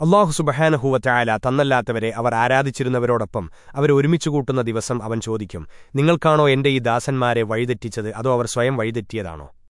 അള്ളാഹു സുബഹാനഹൂവറ്റായാല തന്നല്ലാത്തവരെ അവർ ആരാധിച്ചിരുന്നവരോടൊപ്പം അവരെ ഒരുമിച്ചു കൂട്ടുന്ന ദിവസം അവൻ ചോദിക്കും നിങ്ങൾക്കാണോ എന്റെ ഈ ദാസന്മാരെ വഴിതെറ്റിച്ചത്? അതോ അവർ സ്വയം വഴിതെറ്റിയതാണോ?